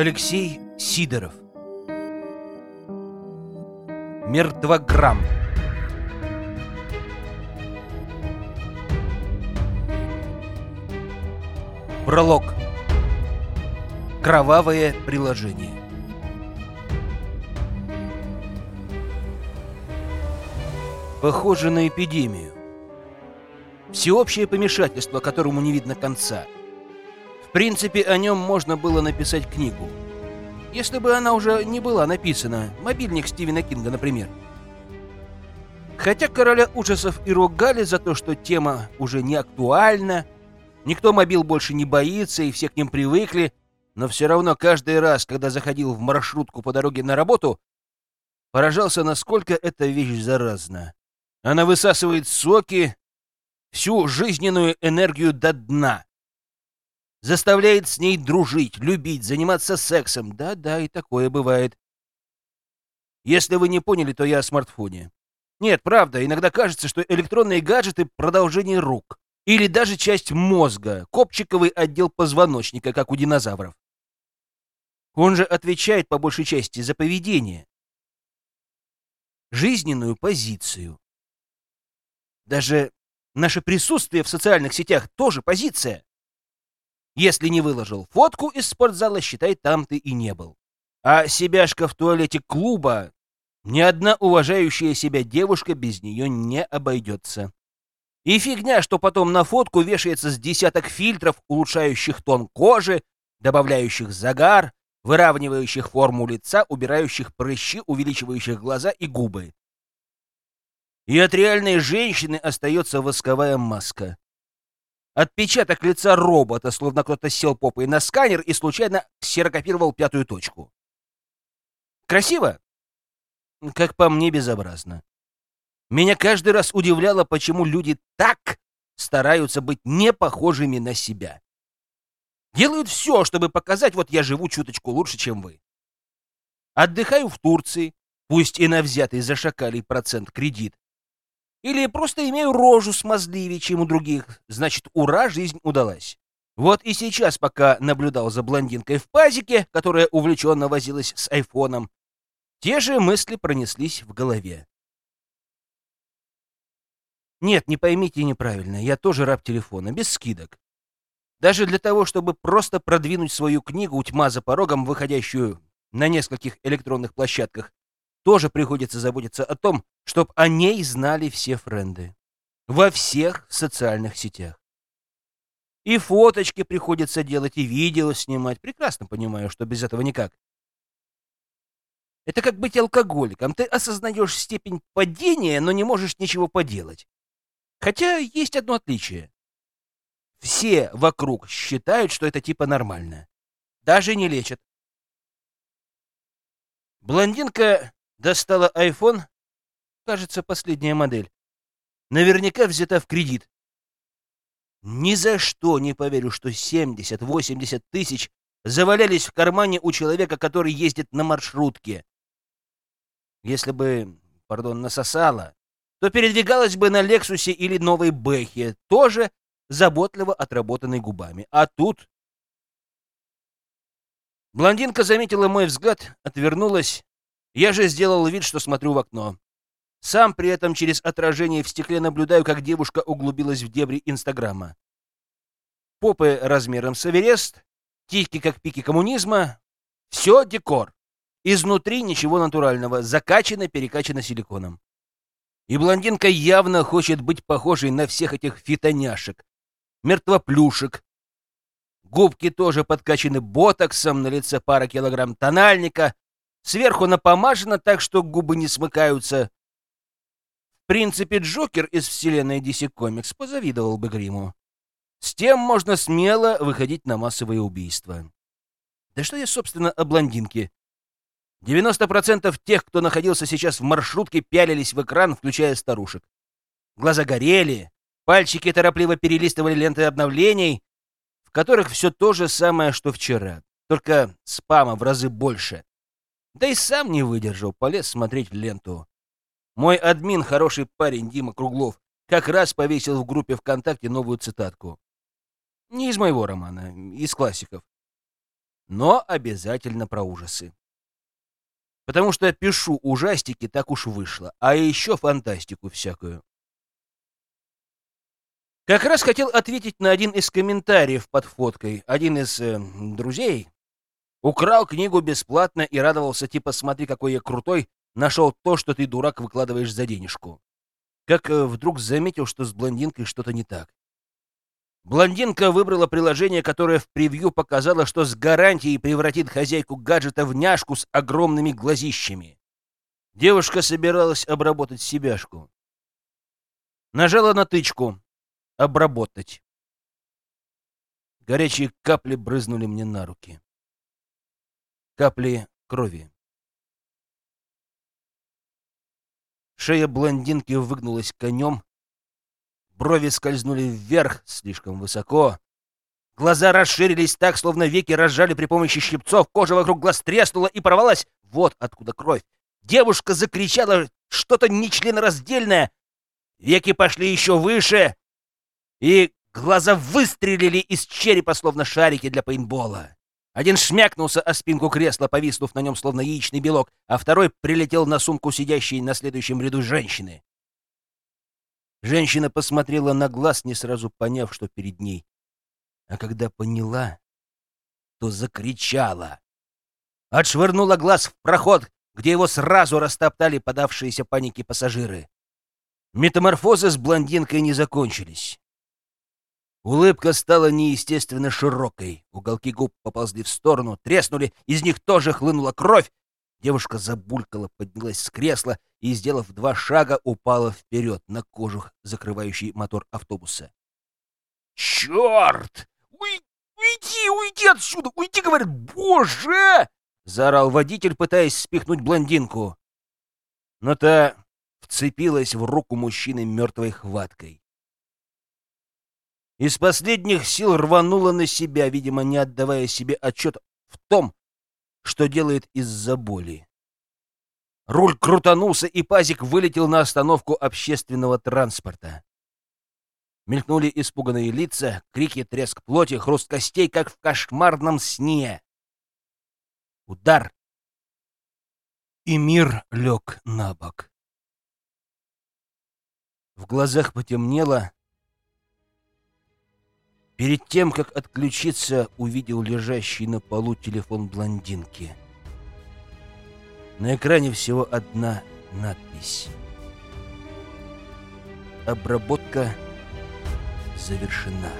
Алексей Сидоров Мертвограмм Пролог Кровавое приложение Похоже на эпидемию. Всеобщее помешательство, которому не видно конца. В принципе, о нем можно было написать книгу. Если бы она уже не была написана, мобильник Стивена Кинга, например. Хотя короля ужасов и ругали за то, что тема уже не актуальна, никто мобил больше не боится и все к ним привыкли, но все равно каждый раз, когда заходил в маршрутку по дороге на работу, поражался, насколько эта вещь заразна. Она высасывает соки, всю жизненную энергию до дна. Заставляет с ней дружить, любить, заниматься сексом. Да-да, и такое бывает. Если вы не поняли, то я о смартфоне. Нет, правда, иногда кажется, что электронные гаджеты — продолжение рук. Или даже часть мозга, копчиковый отдел позвоночника, как у динозавров. Он же отвечает по большей части за поведение. Жизненную позицию. Даже наше присутствие в социальных сетях тоже позиция. Если не выложил фотку из спортзала, считай, там ты и не был. А себяшка в туалете клуба, ни одна уважающая себя девушка без нее не обойдется. И фигня, что потом на фотку вешается с десяток фильтров, улучшающих тон кожи, добавляющих загар, выравнивающих форму лица, убирающих прыщи, увеличивающих глаза и губы. И от реальной женщины остается восковая маска. Отпечаток лица робота, словно кто-то сел попой на сканер и случайно ксерокопировал пятую точку. Красиво? Как по мне, безобразно. Меня каждый раз удивляло, почему люди так стараются быть не похожими на себя. Делают все, чтобы показать, вот я живу чуточку лучше, чем вы. Отдыхаю в Турции, пусть и на взятый за шакалий процент кредит, или просто имею рожу смазливее, чем у других. Значит, ура, жизнь удалась. Вот и сейчас, пока наблюдал за блондинкой в пазике, которая увлеченно возилась с айфоном, те же мысли пронеслись в голове. Нет, не поймите неправильно, я тоже раб телефона, без скидок. Даже для того, чтобы просто продвинуть свою книгу «Тьма за порогом», выходящую на нескольких электронных площадках, тоже приходится заботиться о том, чтобы о ней знали все френды. Во всех социальных сетях. И фоточки приходится делать, и видео снимать. Прекрасно понимаю, что без этого никак. Это как быть алкоголиком. Ты осознаешь степень падения, но не можешь ничего поделать. Хотя есть одно отличие. Все вокруг считают, что это типа нормально. Даже не лечат. Блондинка Достала iPhone, кажется, последняя модель. Наверняка взята в кредит. Ни за что не поверю, что 70-80 тысяч завалялись в кармане у человека, который ездит на маршрутке. Если бы, пардон, насосала, то передвигалась бы на Лексусе или Новой Бэхе, тоже заботливо отработанной губами. А тут... Блондинка заметила мой взгляд, отвернулась я же сделал вид, что смотрю в окно. Сам при этом через отражение в стекле наблюдаю, как девушка углубилась в дебри Инстаграма. Попы размером с Эверест, тихи как пики коммунизма. Все декор. Изнутри ничего натурального, закачано-перекачано силиконом. И блондинка явно хочет быть похожей на всех этих фитоняшек, мертвоплюшек. Губки тоже подкачаны ботоксом, на лице пара килограмм тональника, Сверху напомажено так, что губы не смыкаются. В принципе, Джокер из вселенной DC Comics позавидовал бы гриму. С тем можно смело выходить на массовые убийства. Да что я, собственно, о блондинке? 90% тех, кто находился сейчас в маршрутке, пялились в экран, включая старушек. Глаза горели, пальчики торопливо перелистывали ленты обновлений, в которых все то же самое, что вчера, только спама в разы больше. Да и сам не выдержал, полез смотреть ленту. Мой админ, хороший парень Дима Круглов, как раз повесил в группе ВКонтакте новую цитатку. Не из моего романа, из классиков. но обязательно про ужасы. Потому что пишу ужастики, так уж вышло, а еще фантастику всякую. Как раз хотел ответить на один из комментариев под фоткой. Один из э, друзей украл книгу бесплатно и радовался, типа, смотри, какой я крутой, нашел то, что ты, дурак, выкладываешь за денежку. Как э, вдруг заметил, что с блондинкой что-то не так. Блондинка выбрала приложение, которое в превью показало, что с гарантией превратит хозяйку гаджета в няшку с огромными глазищами. Девушка собиралась обработать себяшку. Нажала на тычку «Обработать». Горячие капли брызнули мне на руки. Капли крови. Шея блондинки выгнулась конем, Брови скользнули вверх, слишком высоко. Глаза расширились так, словно веки разжали при помощи щипцов. Кожа вокруг глаз треснула и порвалась. Вот откуда кровь. Девушка закричала что-то нечленораздельное. Веки пошли еще выше, и глаза выстрелили из черепа, словно шарики для пейнтбола. Один шмякнулся о спинку кресла, повиснув на нем, словно яичный белок, а второй прилетел на сумку сидящей на следующем ряду женщины. Женщина посмотрела на глаз, не сразу поняв, что перед ней. А когда поняла, то закричала. Отшвырнула глаз в проход, где его сразу растоптали подавшиеся панике пассажиры. Метаморфозы с блондинкой не закончились. Улыбка стала неестественно широкой. Уголки губ поползли в сторону, треснули, из них тоже хлынула кровь, Девушка забулькала, поднялась с кресла и, сделав два шага, упала вперед на кожух, закрывающий мотор автобуса. «Черт! Уй, уйди, уйди отсюда! Уйди, говорит! Боже!» — заорал водитель, пытаясь спихнуть блондинку. Но та вцепилась в руку мужчины мертвой хваткой. Из последних сил рванула на себя, видимо, не отдавая себе отчет в том, что делает из-за боли. Руль крутанулся, и пазик вылетел на остановку общественного транспорта. Мелькнули испуганные лица, крики, треск плоти, хруст костей, как в кошмарном сне. Удар. И мир лег на бок. В глазах потемнело, Перед тем, как отключиться, увидел лежащий на полу телефон блондинки. На экране всего одна надпись. Обработка завершена.